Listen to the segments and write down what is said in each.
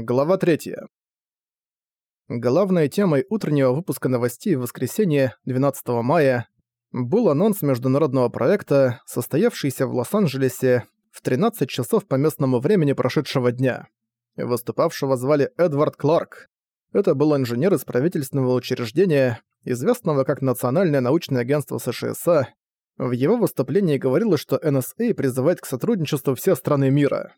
Глава 3. Главной темой утреннего выпуска новостей в воскресенье 12 мая был анонс международного проекта, состоявшийся в Лос-Анджелесе в 13 часов по местному времени прошедшего дня. Выступавшего звали Эдвард Кларк. Это был инженер из правительственного учреждения, известного как Национальное научное агентство США. В его выступлении говорилось, что НСА призывает к сотрудничеству все страны мира.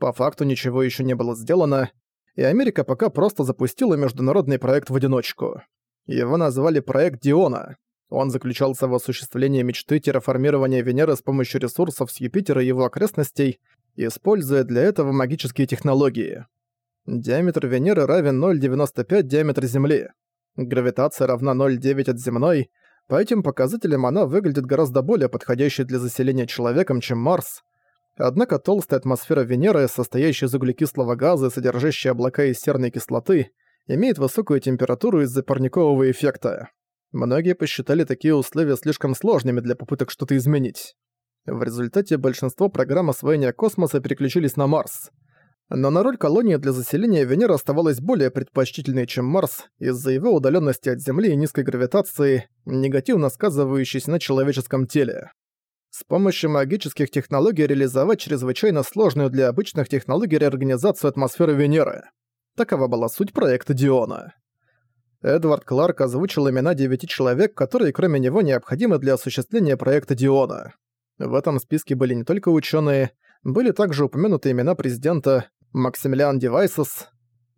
По факту ничего еще не было сделано, и Америка пока просто запустила международный проект в одиночку. Его назвали «Проект Диона». Он заключался в осуществлении мечты терраформирования Венеры с помощью ресурсов с Юпитера и его окрестностей, используя для этого магические технологии. Диаметр Венеры равен 0,95 диаметра Земли. Гравитация равна 0,9 от земной. По этим показателям она выглядит гораздо более подходящей для заселения человеком, чем Марс. Однако толстая атмосфера Венеры, состоящая из углекислого газа и содержащая облака из серной кислоты, имеет высокую температуру из-за парникового эффекта. Многие посчитали такие условия слишком сложными для попыток что-то изменить. В результате большинство программ освоения космоса переключились на Марс. Но на роль колонии для заселения Венера оставалась более предпочтительной, чем Марс, из-за его удаленности от Земли и низкой гравитации, негативно сказывающейся на человеческом теле. С помощью магических технологий реализовать чрезвычайно сложную для обычных технологий реорганизацию атмосферы Венеры. Такова была суть проекта Диона. Эдвард Кларк озвучил имена девяти человек, которые кроме него необходимы для осуществления проекта Диона. В этом списке были не только ученые, были также упомянуты имена президента Максимилиан Девайсес,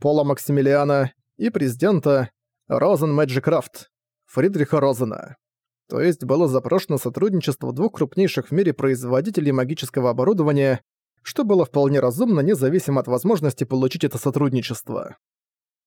Пола Максимилиана и президента Розен Мэджикрафт, Фридриха Розена. То есть было запрошено сотрудничество двух крупнейших в мире производителей магического оборудования, что было вполне разумно, независимо от возможности получить это сотрудничество.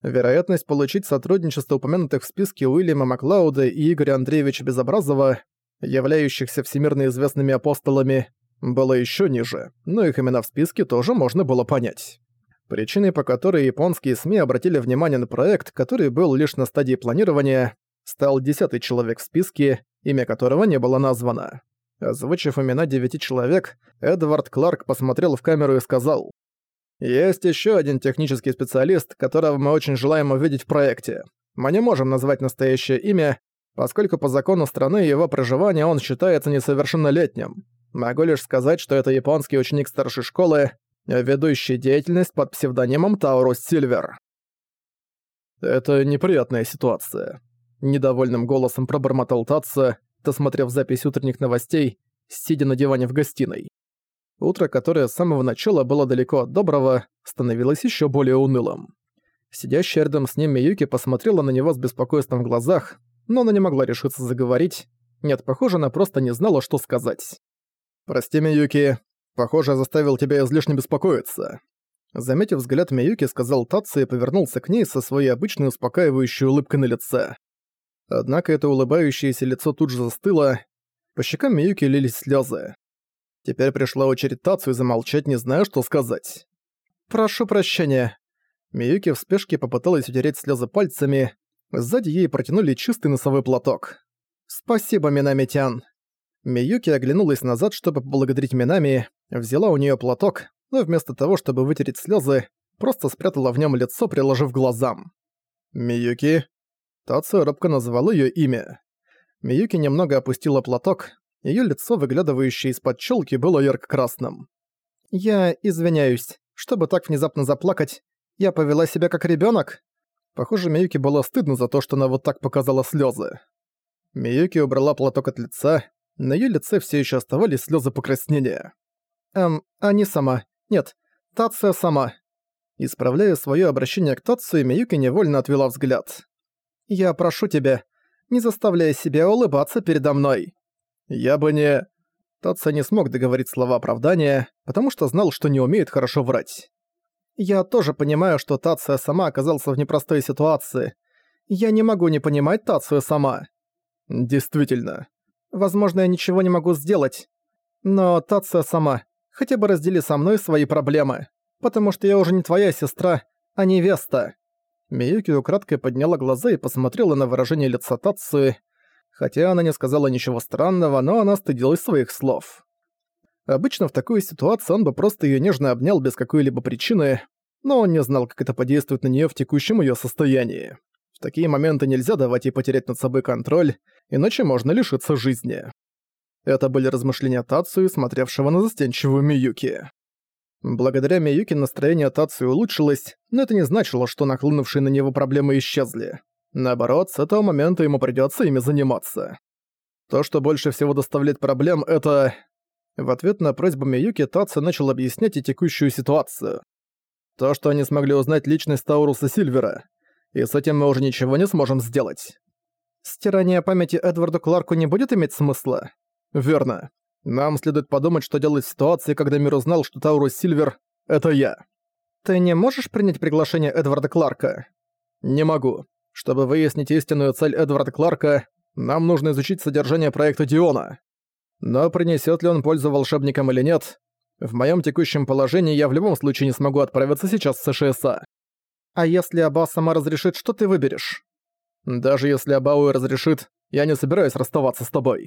Вероятность получить сотрудничество упомянутых в списке Уильяма Маклауда и Игоря Андреевича Безобразова, являющихся всемирно известными апостолами, было еще ниже, но их имена в списке тоже можно было понять. Причиной, по которой японские СМИ обратили внимание на проект, который был лишь на стадии планирования, стал десятый человек в списке, имя которого не было названо. Озвучив имена девяти человек, Эдвард Кларк посмотрел в камеру и сказал, «Есть еще один технический специалист, которого мы очень желаем увидеть в проекте. Мы не можем назвать настоящее имя, поскольку по закону страны его проживания он считается несовершеннолетним. Могу лишь сказать, что это японский ученик старшей школы, ведущий деятельность под псевдонимом Таурус Сильвер». Это неприятная ситуация. Недовольным голосом пробормотал Татса, досмотрев запись утренних новостей, сидя на диване в гостиной. Утро, которое с самого начала было далеко от доброго, становилось еще более унылым. Сидящая рядом с ним Миюки посмотрела на него с беспокойством в глазах, но она не могла решиться заговорить. Нет, похоже, она просто не знала, что сказать. «Прости, Миюки. Похоже, я заставил тебя излишне беспокоиться». Заметив взгляд Миюки, сказал Татсу и повернулся к ней со своей обычной успокаивающей улыбкой на лице. Однако это улыбающееся лицо тут же застыло, по щекам Миюки лились слезы. Теперь пришла очередь Тацу и замолчать, не зная, что сказать. «Прошу прощения». Миюки в спешке попыталась утереть слезы пальцами, сзади ей протянули чистый носовой платок. «Спасибо, Минамитян». Миюки оглянулась назад, чтобы поблагодарить Минами, взяла у нее платок, но вместо того, чтобы вытереть слезы, просто спрятала в нем лицо, приложив глазам. «Миюки?» Тацу робко назвал ее имя. Миюки немного опустила платок, ее лицо, выглядывающее из-под челки, было ярко-красным. «Я извиняюсь. Чтобы так внезапно заплакать, я повела себя как ребенок. Похоже, Миюки было стыдно за то, что она вот так показала слезы. Миюки убрала платок от лица, на ее лице все еще оставались слезы покраснения. «Эм, а не сама. Нет, Тация сама». Исправляя свое обращение к Тацию, Миюки невольно отвела взгляд. Я прошу тебя, не заставляй себя улыбаться передо мной. Я бы не...» Татса не смог договорить слова оправдания, потому что знал, что не умеет хорошо врать. «Я тоже понимаю, что Тация сама оказался в непростой ситуации. Я не могу не понимать Тацию сама». «Действительно. Возможно, я ничего не могу сделать. Но Тация сама, хотя бы раздели со мной свои проблемы, потому что я уже не твоя сестра, а невеста». Миюки украдкой подняла глаза и посмотрела на выражение лица Татсуи. Хотя она не сказала ничего странного, но она стыдилась своих слов. Обычно в такой ситуации он бы просто её нежно обнял без какой-либо причины, но он не знал, как это подействует на неё в текущем её состоянии. В такие моменты нельзя давать ей потерять над собой контроль, иначе можно лишиться жизни. Это были размышления Тацию, смотревшего на застенчивую Миюки. Благодаря Миюки настроение Тацию улучшилось, но это не значило, что нахлынувшие на него проблемы исчезли. Наоборот, с этого момента ему придётся ими заниматься. То, что больше всего доставляет проблем, это... В ответ на просьбу Миюки Тацию начал объяснять и текущую ситуацию. То, что они смогли узнать личность Тауруса Сильвера. И с этим мы уже ничего не сможем сделать. Стирание памяти Эдварду Кларку не будет иметь смысла? Верно. Нам следует подумать, что делать в ситуации, когда мир узнал, что Таурус Сильвер — это я. Ты не можешь принять приглашение Эдварда Кларка? Не могу. Чтобы выяснить истинную цель Эдварда Кларка, нам нужно изучить содержание проекта Диона. Но принесет ли он пользу волшебникам или нет, в моем текущем положении я в любом случае не смогу отправиться сейчас в СШСА. А если Аба сама разрешит, что ты выберешь? Даже если Абауэ разрешит, я не собираюсь расставаться с тобой.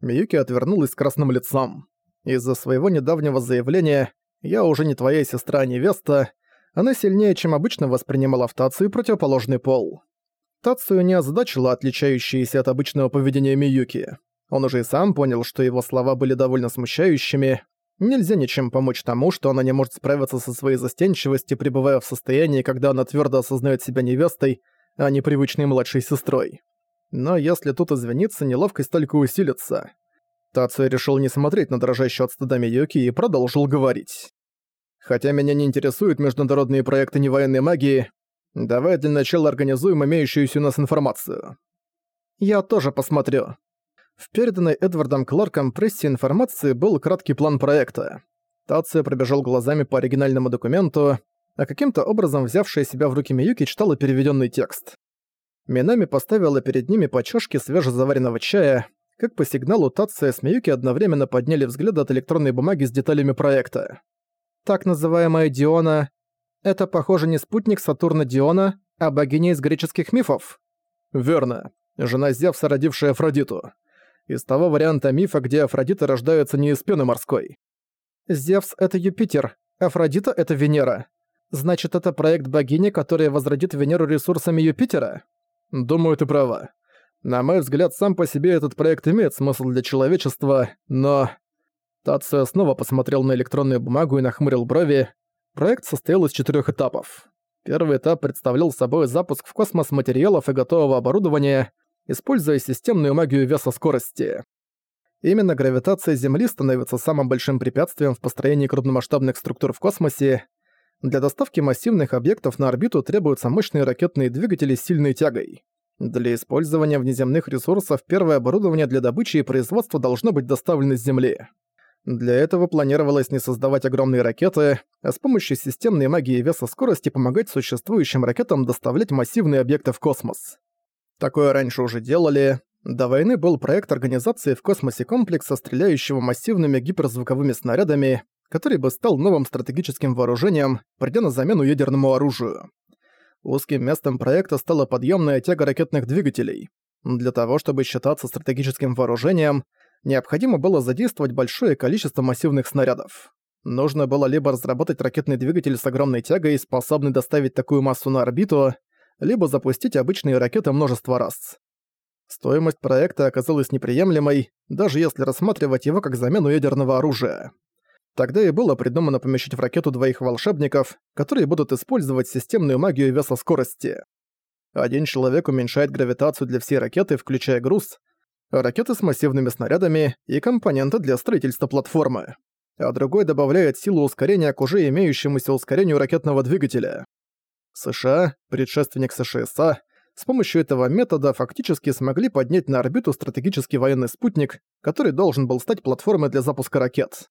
Миюки отвернулась красным лицом. Из-за своего недавнего заявления «я уже не твоя сестра, а невеста», она сильнее, чем обычно воспринимала в Тацию противоположный пол. Тацию не озадачила отличающиеся от обычного поведения Миюки. Он уже и сам понял, что его слова были довольно смущающими, Нельзя ничем помочь тому, что она не может справиться со своей застенчивостью, пребывая в состоянии, когда она твердо осознает себя невестой, а не привычной младшей сестрой. Но если тут извиниться, неловкость только усилится. Тацуя решил не смотреть на дрожащую от стыда Миюки и продолжил говорить. «Хотя меня не интересуют международные проекты невоенной магии, давай для начала организуем имеющуюся у нас информацию». «Я тоже посмотрю», в переданной Эдвардом Кларком прессе информации был краткий план проекта. Тация пробежал глазами по оригинальному документу, а каким-то образом взявшая себя в руки Миюки читала переведенный текст. Минами поставила перед ними по чашке свежезаваренного чая, как по сигналу Тация с Миюки одновременно подняли взгляды от электронной бумаги с деталями проекта. Так называемая Диона — это, похоже, не спутник Сатурна Диона, а богиня из греческих мифов. Верно. Жена Зевса, родившая Афродиту из того варианта мифа, где Афродита рождается не из пены морской. Зевс — это Юпитер, Афродита — это Венера. Значит, это проект богини, которая возродит Венеру ресурсами Юпитера? Думаю, ты права. На мой взгляд, сам по себе этот проект имеет смысл для человечества, но... Тацио снова посмотрел на электронную бумагу и нахмурил брови. Проект состоял из четырех этапов. Первый этап представлял собой запуск в космос материалов и готового оборудования, используя системную магию веса скорости. Именно гравитация Земли становится самым большим препятствием в построении крупномасштабных структур в космосе. Для доставки массивных объектов на орбиту требуются мощные ракетные двигатели с сильной тягой. Для использования внеземных ресурсов первое оборудование для добычи и производства должно быть доставлено с Земли. Для этого планировалось не создавать огромные ракеты, а с помощью системной магии веса скорости помогать существующим ракетам доставлять массивные объекты в космос. Такое раньше уже делали. До войны был проект организации в космосе комплекса, стреляющего массивными гиперзвуковыми снарядами, который бы стал новым стратегическим вооружением, придя на замену ядерному оружию. Узким местом проекта стала подъемная тяга ракетных двигателей. Для того, чтобы считаться стратегическим вооружением, необходимо было задействовать большое количество массивных снарядов. Нужно было либо разработать ракетный двигатель с огромной тягой, способный доставить такую массу на орбиту, либо запустить обычные ракеты множество раз. Стоимость проекта оказалась неприемлемой, даже если рассматривать его как замену ядерного оружия. Тогда и было придумано помещать в ракету двоих волшебников, которые будут использовать системную магию веса скорости. Один человек уменьшает гравитацию для всей ракеты, включая груз, ракеты с массивными снарядами и компоненты для строительства платформы, а другой добавляет силу ускорения к уже имеющемуся ускорению ракетного двигателя. США, предшественник СШСА, с помощью этого метода фактически смогли поднять на орбиту стратегический военный спутник, который должен был стать платформой для запуска ракет.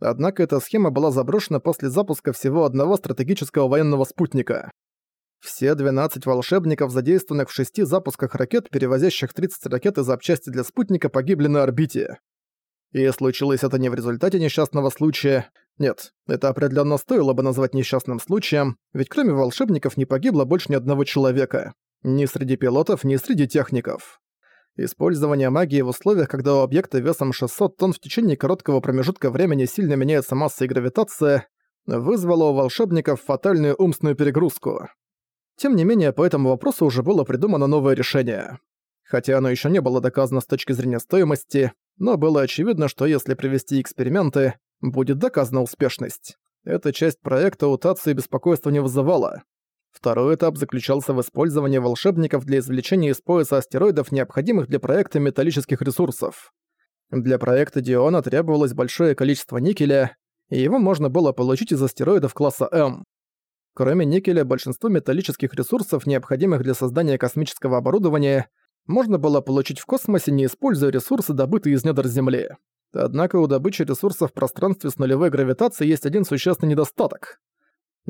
Однако эта схема была заброшена после запуска всего одного стратегического военного спутника. Все 12 волшебников, задействованных в шести запусках ракет, перевозящих 30 ракет и запчасти для спутника, погибли на орбите. И случилось это не в результате несчастного случая. Нет, это определенно стоило бы назвать несчастным случаем, ведь кроме волшебников не погибло больше ни одного человека. Ни среди пилотов, ни среди техников. Использование магии в условиях, когда у объекта весом 600 тонн в течение короткого промежутка времени сильно меняется масса и гравитация, вызвало у волшебников фатальную умственную перегрузку. Тем не менее, по этому вопросу уже было придумано новое решение. Хотя оно еще не было доказано с точки зрения стоимости, но было очевидно, что если провести эксперименты, будет доказана успешность. Эта часть проекта утации беспокойства не вызывала. Второй этап заключался в использовании волшебников для извлечения из пояса астероидов, необходимых для проекта металлических ресурсов. Для проекта Диона требовалось большое количество никеля, и его можно было получить из астероидов класса М. Кроме никеля, большинство металлических ресурсов, необходимых для создания космического оборудования, можно было получить в космосе, не используя ресурсы, добытые из недр Земли. Однако у добычи ресурсов в пространстве с нулевой гравитацией есть один существенный недостаток.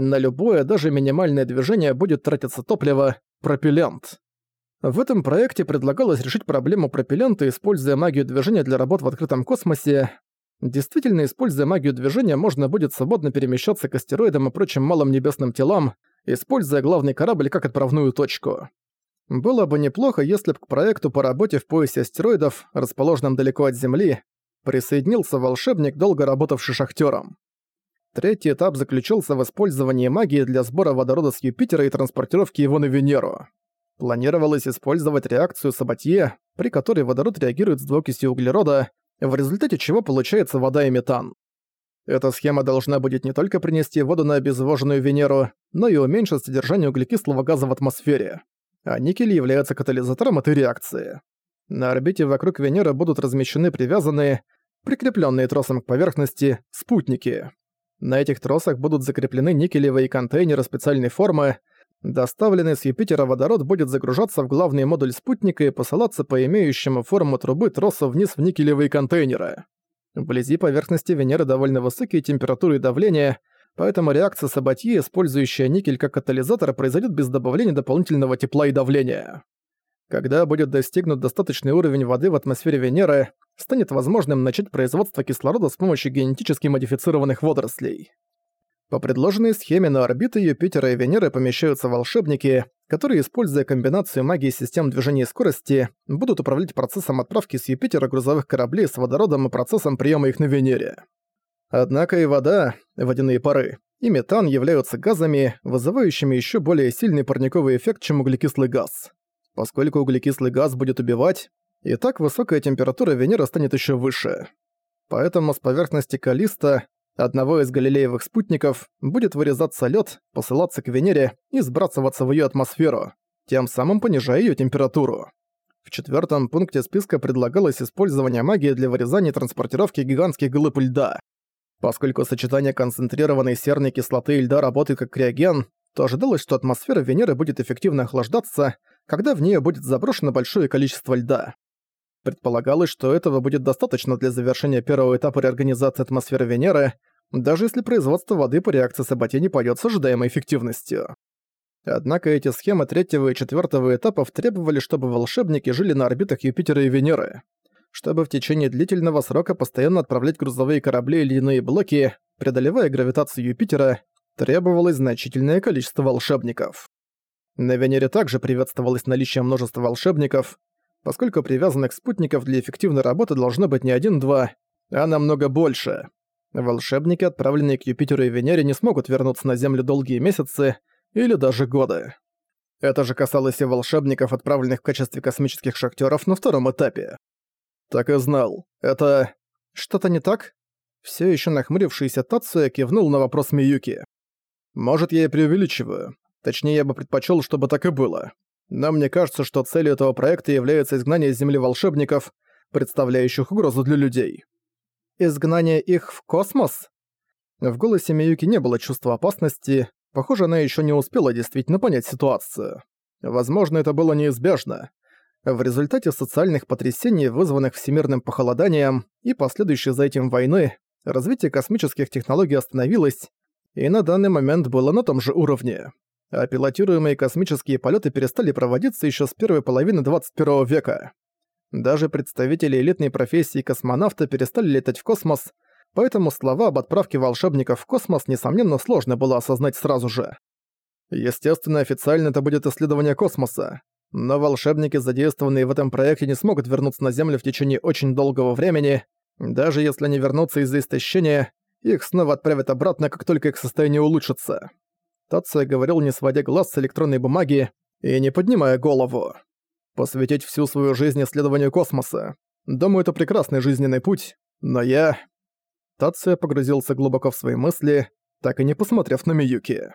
На любое, даже минимальное движение будет тратиться топливо – пропеллент. В этом проекте предлагалось решить проблему пропеллента, используя магию движения для работ в открытом космосе. Действительно, используя магию движения, можно будет свободно перемещаться к астероидам и прочим малым небесным телам, используя главный корабль как отправную точку. Было бы неплохо, если бы к проекту по работе в поясе астероидов, расположенном далеко от Земли, присоединился волшебник, долго работавший шахтером. Третий этап заключался в использовании магии для сбора водорода с Юпитера и транспортировки его на Венеру. Планировалось использовать реакцию Сабатье, при которой водород реагирует с двуокисью углерода, в результате чего получается вода и метан. Эта схема должна будет не только принести воду на обезвоженную Венеру, но и уменьшить содержание углекислого газа в атмосфере. А никель является катализатором этой реакции. На орбите вокруг Венеры будут размещены привязанные, прикрепленные тросом к поверхности, спутники. На этих тросах будут закреплены никелевые контейнеры специальной формы. Доставленный с Юпитера водород будет загружаться в главный модуль спутника и посылаться по имеющему форму трубы тросу вниз в никелевые контейнеры. Вблизи поверхности Венеры довольно высокие температуры и давление, поэтому реакция Сабатье, использующая никель как катализатор, произойдет без добавления дополнительного тепла и давления. Когда будет достигнут достаточный уровень воды в атмосфере Венеры, станет возможным начать производство кислорода с помощью генетически модифицированных водорослей. По предложенной схеме на орбиты Юпитера и Венеры помещаются волшебники, которые, используя комбинацию магии систем движения и скорости, будут управлять процессом отправки с Юпитера грузовых кораблей с водородом и процессом приема их на Венере. Однако и вода, водяные пары, и метан являются газами, вызывающими еще более сильный парниковый эффект, чем углекислый газ. Поскольку углекислый газ будет убивать, и так высокая температура Венеры станет еще выше. Поэтому с поверхности Калиста, одного из галилеевых спутников, будет вырезаться лед, посылаться к Венере и сбрасываться в ее атмосферу, тем самым понижая ее температуру. В четвертом пункте списка предлагалось использование магии для вырезания и транспортировки гигантских глыб льда. Поскольку сочетание концентрированной серной кислоты и льда работает как криоген, то ожидалось, что атмосфера Венеры будет эффективно охлаждаться, когда в нее будет заброшено большое количество льда. Предполагалось, что этого будет достаточно для завершения первого этапа реорганизации атмосферы Венеры, даже если производство воды по реакции Сабатье не пойдет с ожидаемой эффективностью. Однако эти схемы третьего и четвертого этапов требовали, чтобы волшебники жили на орбитах Юпитера и Венеры. Чтобы в течение длительного срока постоянно отправлять грузовые корабли или иные блоки, преодолевая гравитацию Юпитера, требовалось значительное количество волшебников. На Венере также приветствовалось наличие множества волшебников, поскольку привязанных спутников для эффективной работы должно быть не один-два, а намного больше. Волшебники, отправленные к Юпитеру и Венере, не смогут вернуться на Землю долгие месяцы или даже годы. Это же касалось и волшебников, отправленных в качестве космических шахтеров на втором этапе. Так и знал. Это... Что-то не так? Все еще нахмурившийся Тацуя кивнул на вопрос Миюки. Может, я и преувеличиваю. Точнее, я бы предпочел, чтобы так и было. Но мне кажется, что целью этого проекта является изгнание Земли волшебников, представляющих угрозу для людей. Изгнание их в космос? В голосе Миюки не было чувства опасности, похоже, она еще не успела действительно понять ситуацию. Возможно, это было неизбежно. В результате социальных потрясений, вызванных всемирным похолоданием и последующей за этим войны, развитие космических технологий остановилось, и на данный момент было на том же уровне а пилотируемые космические полеты перестали проводиться еще с первой половины 21 века. Даже представители элитной профессии космонавта перестали летать в космос, поэтому слова об отправке волшебников в космос, несомненно, сложно было осознать сразу же. Естественно, официально это будет исследование космоса, но волшебники, задействованные в этом проекте, не смогут вернуться на Землю в течение очень долгого времени. Даже если они вернутся из-за истощения, Их снова отправят обратно, как только их состояние улучшится. Тация говорил, не сводя глаз с электронной бумаги и не поднимая голову. Посвятить всю свою жизнь исследованию космоса. Думаю, это прекрасный жизненный путь, но я... Тация погрузился глубоко в свои мысли, так и не посмотрев на Миюки.